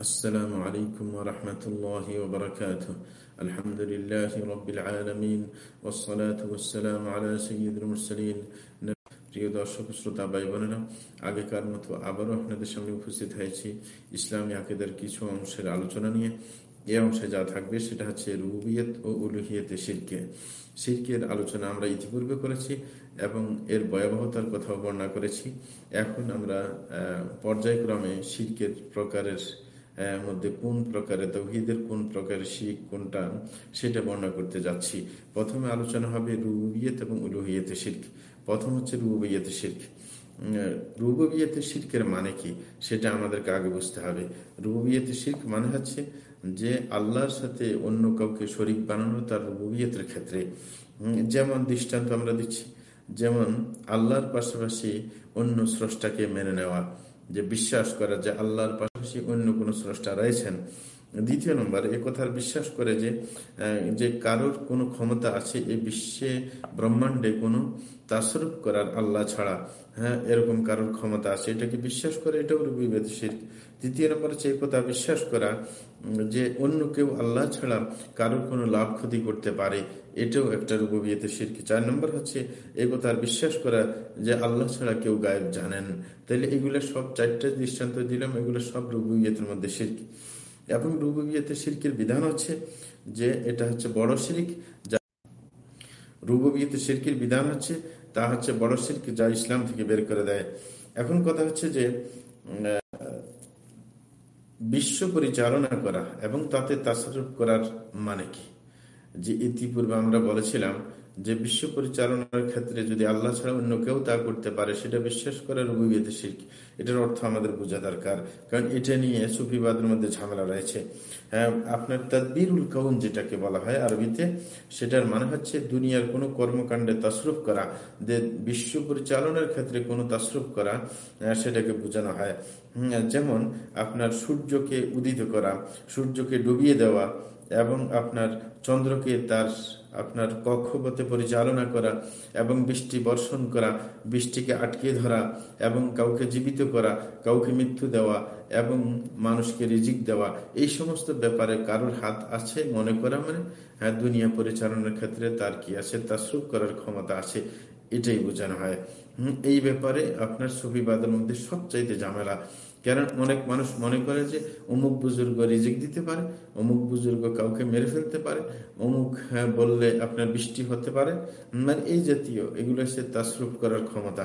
السلام عليكم ورحمة الله وبركاته الحمد لله رب العالمين والصلاة والسلام على سيد المرسلين প্রিয় দর্শক শ্রোতা ভাই বোনেরা আগেকার মতো আবারও আপনাদের সামনে উপস্থিত হয়েছি ইসলামী আকেদের কিছু অংশের আলোচনা নিয়ে এ অংশে যা থাকবে সেটা হচ্ছে রুবিয়ত ও উলুহিয়তে শিরকে শিরকের আলোচনা আমরা ইতিপূর্বে করেছি এবং এর ভয়াবহতার কথাও বর্ণনা করেছি এখন আমরা পর্যায়ক্রমে শিরকের প্রকারের মধ্যে কোন প্রকারে তৌহিদের কোন প্রকারের শিখ কোনটা সেটা বর্ণনা করতে যাচ্ছি। প্রথমে আলোচনা হবে রুবিয়ত এবং উলুহিয়তে শির্ক। প্রথম হচ্ছে রুবিয়তে শির্ক। রুবিয়তে শির্কের মানে কি সেটা আমাদেরকে আগে বুঝতে হবে। রুবিয়তে শির্ক মানে হচ্ছে যে আল্লাহর সাথে অন্য কাউকে শরিক বানানো তার রুবিয়তের ক্ষেত্রে। যেমন দৃষ্টান্ত আমরা দিচ্ছি। যেমন আল্লাহর পাশাপাশি অন্য স্রষ্টাকে মেনে নেওয়া। যে বিশ্বাস করা যে আল্লাহর পাশাপাশি অন্য কোনো স্রষ্টা রয়েছেন দ্বিতীয় নম্বর, এ কথার বিশ্বাস করে যে যে কারোর কোনো ক্ষমতা আছে এই বিশ্বে ব্রহ্মাণ্ডে কোনো তাসরুফ করার আল্লাহ ছাড়া হ্যাঁ এরকম কারোর ক্ষমতা আছে, এটাকে বিশ্বাস করে, এটাও রুবিবেদ শির। তৃতীয় নম্বর হচ্ছে কথা বিশ্বাস করা যে অন্য কেউ আল্লাহ ছাড়া কারোর কোনো লাভ ক্ষতি করতে পারে, এটাও একটা রুবিয়েতে শিরকি চার নম্বর হচ্ছে এ কথার বিশ্বাস করা যে আল্লাহ ছাড়া কেউ গায়েব জানেন। তাহলে এগুলো সব চারটা দৃষ্টান্ত দিলাম, এগুলো সব রুবিয়েতের মধ্যে শিরকি এবং রুবিয়েতে শিরকির বিধান হচ্ছে যে এটা হচ্ছে বড় শিরিক, যা রুবিয়েতে শিরকির বিধান হচ্ছে, তা হচ্ছে বড় শিল্প যা ইসলাম থেকে বের করে দেয়। এখন কথা হচ্ছে যে বিশ্ব পরিচালনা করা এবং তাতে তাসরুফ করার মানে কি? যে ইতিপূর্বে আমরা বলেছিলাম যে বিশ্ব পরিচালনার ক্ষেত্রে যদি আল্লাহ ছাড়া অন্য কেউ তা করতে পারে, সেটা বিশ্বাস করার অভিজ্ঞতা শিল্প এটার অর্থ আমাদের বোঝা দরকার, কারণ এটা নিয়ে সুফিবাদের মধ্যে ঝামেলা রয়েছে। হ্যাঁ আপনার তদ্বিরুল কৌন যেটাকে বলা হয় আরবিতে, সেটার মানে হচ্ছে দুনিয়ার কোনো কর্মকাণ্ডে তসরুফ করা, যে বিশ্ব পরিচালনার ক্ষেত্রে কোনো তসরুফ করা সেটাকে বোঝানো হয়। যেমন আপনার সূর্যকে উদিত করা, সূর্যকে ডুবিয়ে দেওয়া, এবং আপনার চন্দ্রকে তার আপনার কক্ষপথে পরিচালনা করা এবং বৃষ্টি বর্ষণ করা, বৃষ্টিকে আটকে ধরা এবং কাউকে জীবিত করা, কাউকে মৃত্যু দেওয়া এবং মানুষকে রিজিক দেওয়া, এই সমস্ত ব্যাপারে কারোর হাত আছে মনে করা মানে? হ্যাঁ দুনিয়া পরিচালনার ক্ষেত্রে তার কি আছে? তার সুখ করার ক্ষমতা আছে, এটাই বোঝানো হয়। এই ব্যাপারে আপনার সুফিবাদের মধ্যে সবচাইতে ঝামেলা। কারণ অনেক মানুষ মনে করে যে অমুক বুজুর্গ রিজিক দিতে পারে অমুক বুজুর্গ কাউকে মেরে ফেলতে পারে অমুক হ্যাঁ, বললে আপনার বৃষ্টি হতে পারে। মানে এই জাতীয় এগুলো সে তাসরুফ করার ক্ষমতা।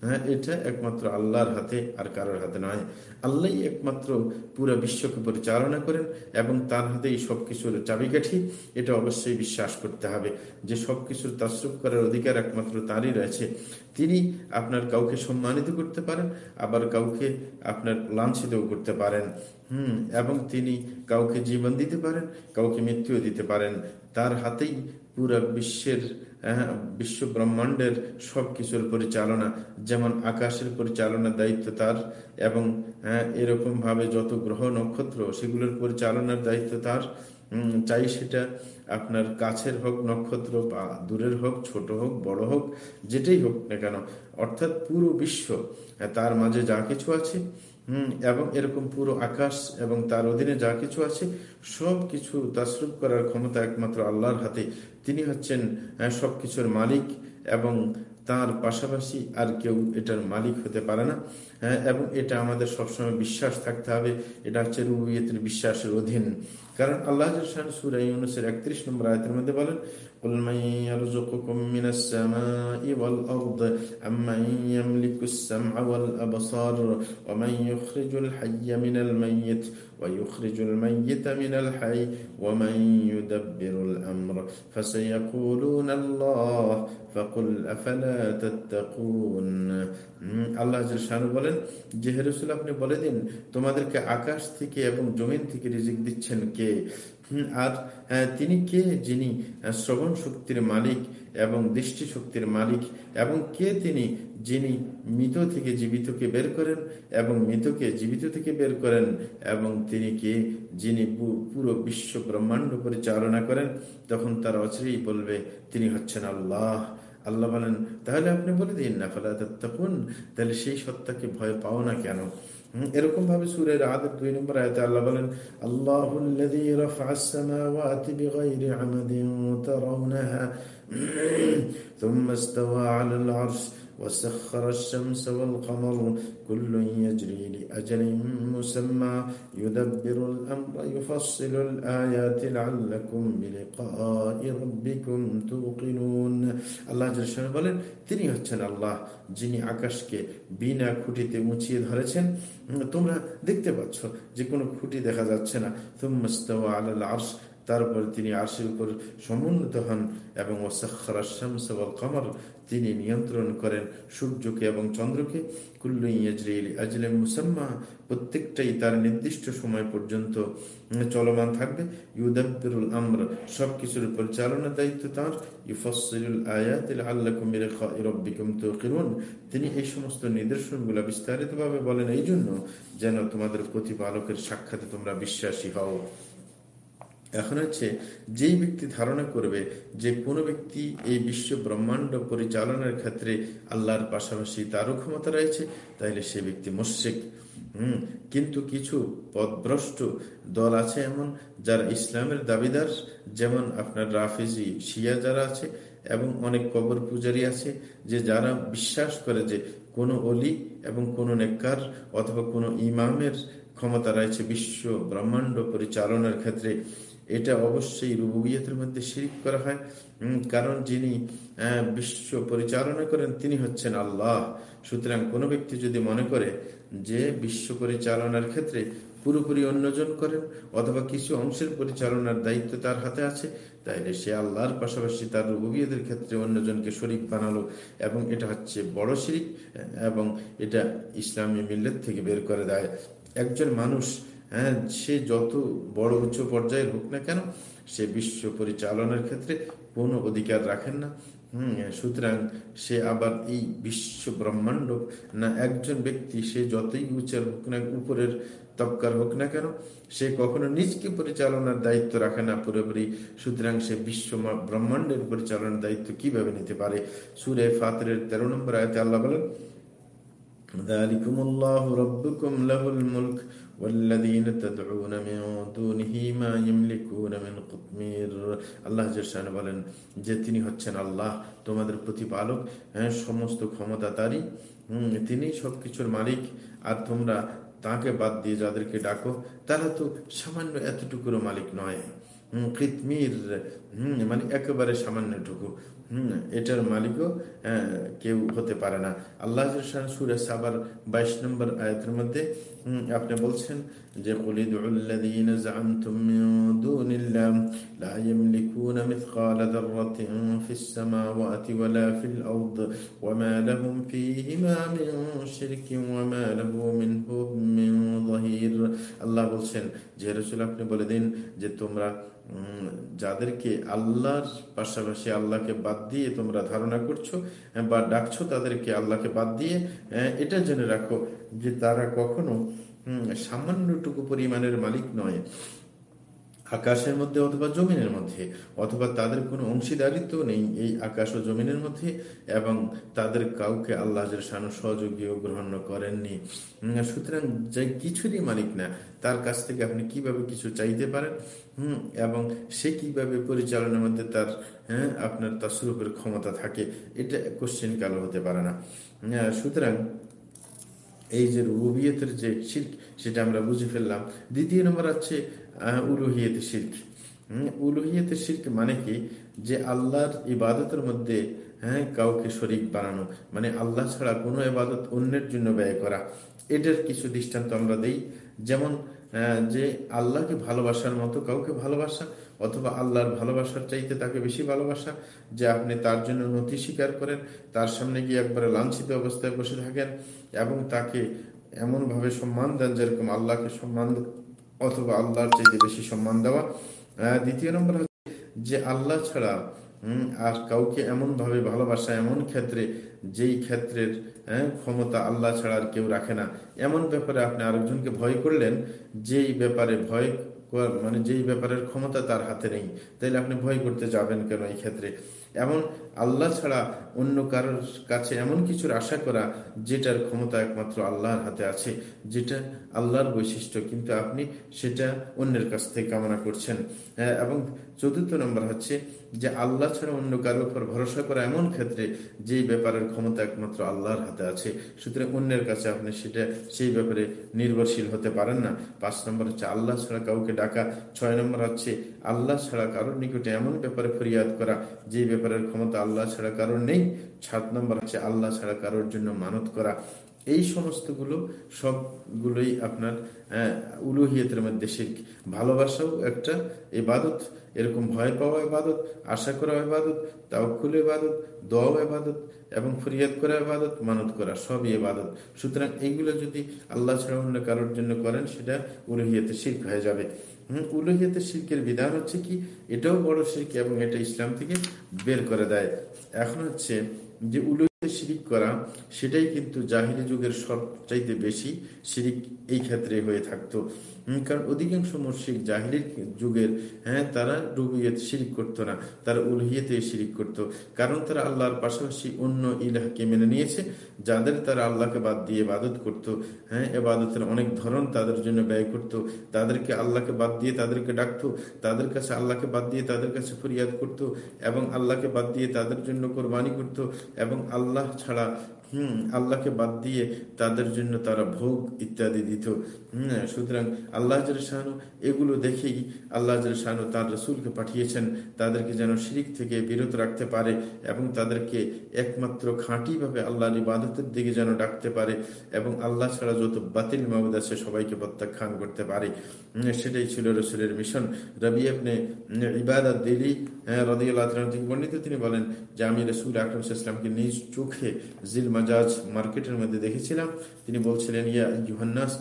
হ্যাঁ এটা একমাত্র আল্লাহর হাতে আর কারোর হাতে নয়। আল্লাহ একমাত্র পুরো বিশ্বকে পরিচালনা করেন এবং তার হাতে হাতেই সবকিছুর চাবিকাঠি। এটা অবশ্যই বিশ্বাস করতে হবে যে সবকিছুর তাসরুফ করার অধিকার একমাত্র তারই রয়েছে। তিনি আপনার কাউকে সম্মানিত করতে পারেন, আবার কাউকে আপনার লাঞ্ছিতও করতে পারেন। হুম, এবং তিনি কাউকে জীবন দিতে পারেন, কাউকে মৃত্যুও দিতে পারেন। তার হাতেই পুরা বিশ্বের হ্যাঁ, বিশ্ব ব্রহ্মাণ্ডের সব কিছুর পরিচালনা যেমন আকাশের পরিচালনার দায়িত্ব তার এবং হ্যাঁ, এরকম ভাবে যত গ্রহ নক্ষত্র সেগুলোর পরিচালনার দায়িত্ব তার। চাই সেটা আপনার কাছের হোক নক্ষত্র বা দূরের হোক ছোট হোক বড় হোক যেটাই হোক না কেন অর্থাৎ পুরো বিশ্ব হ্যাঁ, তার মাঝে যা কিছু আছে হম, এবং এরকম পুরো আকাশ এবং তার অধীনে যা কিছু আছে, সব কিছু তাসরুপ করার ক্ষমতা একমাত্র আল্লাহর হাতে। তিনি হচ্ছেন সব কিছুর মালিক এবং তার পাশাপাশি আর কেউ এটার মালিক হতে পারে না। এবং এটা আমাদের সবসময় বিশ্বাস থাকতে হবে এটা হচ্ছে রুবিয়তের বিশ্বাসের অধীন কারণ আল্লাহ সুরাই একত্রিশ নম্বর আয়তের মধ্যে বলেন قل من يرزقكم من السماء والأرض أمن يملك السمع والأبصار ومن يخرج الحي من الميت ويخرج الميت من الحي ومن يدبر الأمر فسيقولون الله فقل أفلا تتقون আল্লাহ শানু বলেন, যে হেরসুল আপনি বলে দিন, তোমাদেরকে আকাশ থেকে এবং জমিন থেকে রিজিক দিচ্ছেন কে? আর তিনি কে যিনি শ্রবণ শক্তির মালিক এবং দৃষ্টি শক্তির মালিক, এবং কে তিনি যিনি মৃত থেকে জীবিতকে বের করেন এবং মৃতকে জীবিত থেকে বের করেন, এবং তিনি কে যিনি পুরো বিশ্ব ব্রহ্মাণ্ড পরিচালনা করেন? তখন তার অচরেই বলবে, তিনি হচ্ছেন আল্লাহ। আল্লাহ বলেন তাহলে আপনি বলে দিন না ফেলা তখন তাহলে সেই সত্তাকে ভয় পাও না কেন এরকম ভাবে সুরের আদের দুই নম্বর আয়তে আল্লাহ বলেন আল্লাহুল্লাযী রাফআস সামাওয়াতি বিগাইরি আমাদিন তারাউনাহা ثم استوى على العرش وسخر الشمس والقمر كل يجري لأجل مسمى يدبر الأمر يفصل الآيات لعلكم بلقاء ربكم توقنون আল্লাহ জলশান বলেন তিনি হচ্ছেন আল্লাহ যিনি আকাশকে বিনা খুঁটিতে মুছিয়ে ধরেছেন তোমরা দেখতে পাচ্ছ যে কোনো খুঁটি দেখা যাচ্ছে না তুমস্তাওয়া আলাল আর্শ তারপর তিনি আরশের উপর সমুন্নত হন এবং কমর তিনি নিয়ন্ত্রণ করেন সূর্যকে এবং চন্দ্রকে। মুসাম্মা, প্রত্যেকটাই তার নির্দিষ্ট সময় পর্যন্ত চলমান থাকবে। ইউদাব্বিরুল আমর সব কিছুর পরিচালনার দায়িত্ব তার। আয়াতিল আল্লাকুম রব্বিকুম তুকিনুন তিনি এই সমস্ত নিদর্শনগুলো বিস্তারিতভাবে বলেন এই জন্য যেন তোমাদের প্রতিপালকের সাক্ষাতে তোমরা বিশ্বাসী হও। এখন হচ্ছে, যেই ব্যক্তি ধারণা করবে যে কোনো ব্যক্তি এই বিশ্ব ব্রহ্মাণ্ড পরিচালনার ক্ষেত্রে আল্লাহর পাশাপাশি তারও ক্ষমতা রয়েছে তাহলে সে ব্যক্তি মুশ্রিক। হম, কিন্তু কিছু পদভ্রষ্ট দল আছে এমন যারা ইসলামের দাবিদার, যেমন আপনার রাফিজি শিয়া যারা আছে, এবং অনেক কবর পূজারী আছে, যে যারা বিশ্বাস করে যে কোনো অলি এবং কোনো নেককার অথবা কোনো ইমামের ক্ষমতা রয়েছে বিশ্ব ব্রহ্মাণ্ড পরিচালনার ক্ষেত্রে। এটা অবশ্যই রুবিয়তের মধ্যে শিরিক করা হয়। কারণ যিনি বিশ্ব পরিচালনা করেন, তিনি হচ্ছেন আল্লাহ। সুতরাং কোনো ব্যক্তি যদি মনে করে যে বিশ্ব পরিচালনার ক্ষেত্রে পুরোপুরি অন্যজন করেন অথবা কিছু অংশের পরিচালনার দায়িত্ব তার হাতে আছে, তাইলে সে আল্লাহর পাশাপাশি তার রুবিয়দের ক্ষেত্রে অন্যজনকে শরিক বানালো এবং এটা হচ্ছে বড় শিরিক এবং এটা ইসলামী মিল্লের থেকে বের করে দেয়। একজন মানুষ হ্যাঁ সে যত বড় উচ্চ পর্যায়ের হোক না কেন, সে বিশ্ব পরিচালনার ক্ষেত্রে কোনো অধিকার রাখেন না। সুতরাং সে আবার এই বিশ্ব ব্রহ্মাণ্ড না একজন ব্যক্তি, সে যতই উচ্চের হোক না, উপরের তবকার হোক না কেন, সে কখনো নিজকে পরিচালনার দায়িত্ব রাখে না পুরোপুরি। সুতরাং সে বিশ্ব ব্রহ্মাণ্ডের পরিচালনার দায়িত্ব কীভাবে নিতে পারে? সুরে ফাতরের তেরো নম্বর আয়তে আল্লাহ বলেন ذلكم الله ربكم له الملك والذين تدعون من دونه ما يملكون من قطمير আল্লাহ জান বলেন যে তিনি হচ্ছেন আল্লাহ তোমাদের প্রতিপালক হ্যাঁ সমস্ত ক্ষমতা তারই তিনি সবকিছুর মালিক আর তোমরা তাকে বাদ দিয়ে যাদেরকে ডাকো তারা তো সামান্য এতটুকুরও মালিক নয় কৃতমির হম মানে একেবারে সামান্যটুকু এটার মালিকও কেউ হতে পারে না। আল্লাহ সুরে সাবার বাইশ নম্বর আয়তের মধ্যে আপনি বলছেন যে আল্লাহ বলছেন, যে রাসূল আপনি বলে দিন যে, তোমরা যাদেরকে আল্লাহর পাশাপাশি আল্লাহকে বাদ দিয়ে তোমরা ধারণা করছ বা ডাকছো তাদেরকে আল্লাহকে বাদ দিয়ে এটা জেনে রাখো যে তারা কখনো সামান্যটুকু পরিমাণের মালিক নয়। আকাশের মধ্যে অথবা জমিনের মধ্যে, অথবা তাদের কোনো অংশীদারিত্ব নেই এই আকাশ ও জমিনের মধ্যে, এবং তাদের কাউকে আল্লাহ শানু সহযোগীও গ্রহণ করেননি। সুতরাং যে কিছুরই মালিক না, তার কাছ থেকে আপনি কীভাবে কিছু চাইতে পারেন? হুম, এবং সে কীভাবে পরিচালনার মধ্যে তার হ্যাঁ আপনার তাসরুপের ক্ষমতা থাকে, এটা কোশ্চেন কালো হতে পারে না। সুতরাং এই যে রুবিয়তের যে শিল্প সেটা আমরা বুঝে ফেললাম। দ্বিতীয় নম্বর আছে উলুহিয়তে শির্ক। উলুহিয়তে শির্ক মানে কি? যে আল্লাহর ইবাদতের মধ্যে হ্যাঁ কাউকে শরিক বানানো। মানে আল্লাহ ছাড়া কোনো ইবাদত অন্যের জন্য ব্যয় করা। এটার কিছু দৃষ্টান্ত আমরা দিই। যেমন যে আল্লাহকে ভালোবাসার মতো কাউকে ভালোবাসা অথবা আল্লাহর ভালোবাসার চাইতে তাকে বেশি ভালোবাসা, যে আপনি তার জন্য নথি স্বীকার করেন, তার সামনে গিয়ে একবারে লাঞ্ছিত অবস্থায় বসে থাকেন এবং তাকে এমনভাবে সম্মান দেন যেরকম আল্লাহকে সম্মান অথবা আল্লাহর চাইতে বেশি সম্মান দেওয়া। দ্বিতীয় নম্বর হচ্ছে যে আল্লাহ ছাড়া আর কাউকে এমন ভাবে ভালোবাসা, এমন ক্ষেত্রে যেই ক্ষেত্রের ক্ষমতা আল্লাহ ছাড়া আর কেউ রাখে না। এমন ব্যাপারে আপনি আরেকজনকে ভয় করলেন, যেই ব্যাপারে ভয় মানে যেই ব্যাপারের ক্ষমতা তার হাতে নেই, তাইলে আপনি ভয় করতে যাবেন কেন এই ক্ষেত্রে? এমন আল্লাহ ছাড়া অন্য কারোর কাছে এমন কিছুর আশা করা যেটার ক্ষমতা একমাত্র আল্লাহর হাতে আছে, যেটা আল্লাহর বৈশিষ্ট্য। কিন্তু আপনি সেটা অন্যের কাছ থেকে কামনা করছেন। এবং চতুর্থ নম্বর হচ্ছে যে আল্লাহ ছাড়া অন্য কারোর উপর ভরসা করা এমন ক্ষেত্রে যেই ব্যাপারের ক্ষমতা একমাত্র আল্লাহর হাতে আছে। সুতরাং অন্যের কাছে আপনি সেটা সেই ব্যাপারে নির্ভরশীল হতে পারেন না। পাঁচ নম্বর হচ্ছে আল্লাহ ছাড়া কাউকে ডাকা। ছয় নম্বর হচ্ছে আল্লাহ ছাড়া কারোর নিকটে এমন ব্যাপারে ফরিয়াদ করা যে ব্যাপারের ক্ষমতা আল্লাহ ছাড়া কারোর নেই। সাত নম্বর হচ্ছে আল্লাহ ছাড়া কারোর জন্য মানত করা। এই সমস্তগুলো সবগুলোই আপনার উলুহিয়তের মধ্যে শিখ ভালোবাসাও একটা এবাদত এরকম ভয় পাওয়া এবাদত আশা করা এবাদত তাওকুল এবাদত দোয়াও এবাদত এবং ফরিয়াদ করা এবাদত মানত করা, সবই এবাদত সুতরাং এইগুলো যদি আল্লাহ ছাড়া অন্য কারোর জন্য করেন, সেটা উলুহিয়তে শিখ হয়ে যাবে। হম উলুহিয়তের শিল্পের বিধান হচ্ছে কি? এটাও বড় শিল্প এবং এটা ইসলাম থেকে বের করে দেয়। এখন হচ্ছে যে উলুহিতে শিরিক করা, সেটাই কিন্তু জাহিরি যুগের সবচাইতে বেশি শিরিক এই ক্ষেত্রে হয়ে থাকতো কারণ অধিকাংশ মুর্শিক জাহিরের যুগের হ্যাঁ তারা রুবিয়ত শিরিক করতো না, তারা উলহিয়েতে শিরিক করত। কারণ তারা আল্লাহর পাশাপাশি অন্য ইলাহকে মেনে নিয়েছে, যাদের তারা আল্লাহকে বাদ দিয়ে ইবাদত করত হ্যাঁ এবাদতের অনেক ধরন তাদের জন্য ব্যয় করত তাদেরকে আল্লাহকে বাদ দিয়ে তাদেরকে ডাকতো, তাদের কাছে আল্লাহকে বাদ দিয়ে তাদের কাছে ফরিয়াদ করত এবং আল্লাহকে বাদ দিয়ে তাদের জন্য কোরবানি করত এবং আল্লাহ ছাড়া হম, আল্লাহকে বাদ দিয়ে তাদের জন্য তারা ভোগ ইত্যাদি দিত। হম, সুতরাং আল্লাহ শাহানু এগুলো দেখেই আল্লাহ শাহানু তার রসুলকে পাঠিয়েছেন, তাদেরকে যেন শিরিক থেকে বিরত রাখতে পারে এবং তাদেরকে একমাত্র খাঁটিভাবে আল্লাহর ইবাদতের দিকে যেন ডাকতে পারে এবং আল্লাহ ছাড়া যত বাতিল মাবুদ আছে সবাইকে প্রত্যাখ্যান করতে পারে। সেটাই ছিল রসুলের মিশন। রবি আপনি ইবাদত দিলি রদিউল্লাহ বর্ণিত তিনি বলেন যে, আমি রসুল আকরম ইসলামকে নিজ চোখে জিল মাজাজ মার্কেটের মধ্যে দেখেছিলাম। তিনি বলছিলেন ইয়া ইউহান্নাস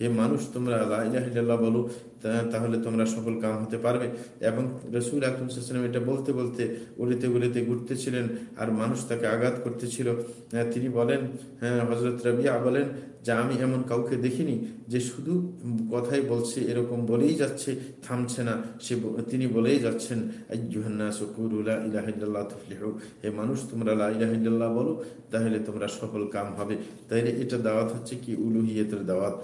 হে মানুষ, তোমরা বলো তাহলে তোমরা সফল কাম হতে পারবে। এবং রসুল আকরমসাল্লাম এটা বলতে বলতে উড়িতে উড়িতে ঘুরতেছিলেন আর মানুষ তাকে আঘাত করতেছিল। তিনি বলেন হ্যাঁ হজরত রবিয়া বলেন যে, আমি এমন কাউকে দেখিনি যে শুধু কথাই বলছে, এরকম বলেই যাচ্ছে, থামছে না। সে তিনি বলেই যাচ্ছেন হে মানুষ, তোমরা লাহ বলো, তাহলে তোমরা সফল কাম হবে। তাইলে এটা দাওয়াত হচ্ছে কি উলুহিয়তের দাওয়াত।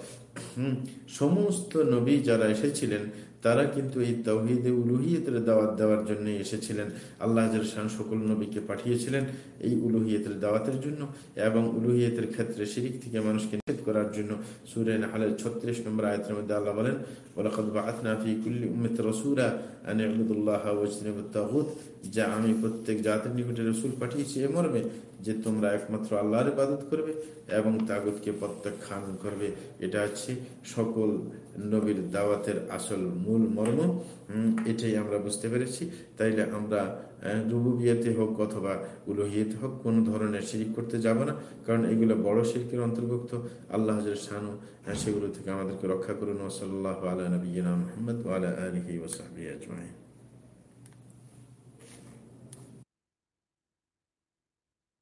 সমস্ত নবী যারা এসেছিলেন, তারা কিন্তু এই তৌহিদে উলুহিয়তের দাওয়াত দেওয়ার জন্য এসেছিলেন। আল্লাহ শান সকল নবীকে পাঠিয়েছিলেন এই উলুহিয়তের দাওয়াতের জন্য এবং উলুহিয়তের ক্ষেত্রে শিরিক থেকে মানুষকে নিষেধ করার জন্য। সুরেন হালের ছত্রিশ নম্বর আয়তের মধ্যে আল্লাহ বলেন যা আমি প্রত্যেক জাতির নিকটে রসুল পাঠিয়েছি এ মর্মে। যে তোমরা একমাত্র আল্লাহর ইবাদত করবে এবং তাগুতকে প্রত্যাখ্যান করবে। এটা হচ্ছে সকল নবীর দাওয়াতের আসল মূল মর্ম। এটাই আমরা বুঝতে পেরেছি। তাইলে আমরা রুবুবিয়াতে হোক অথবা উলোহিয়াতে হোক, কোনো ধরনের শিরিক করতে যাব না। কারণ এগুলো বড় শিরকের অন্তর্ভুক্ত। আল্লাহ শানু সেগুলো থেকে আমাদেরকে রক্ষা করুন। ওসল্লাহ আলা নবীনা মোহাম্মদ আলা আলহি ওসাহি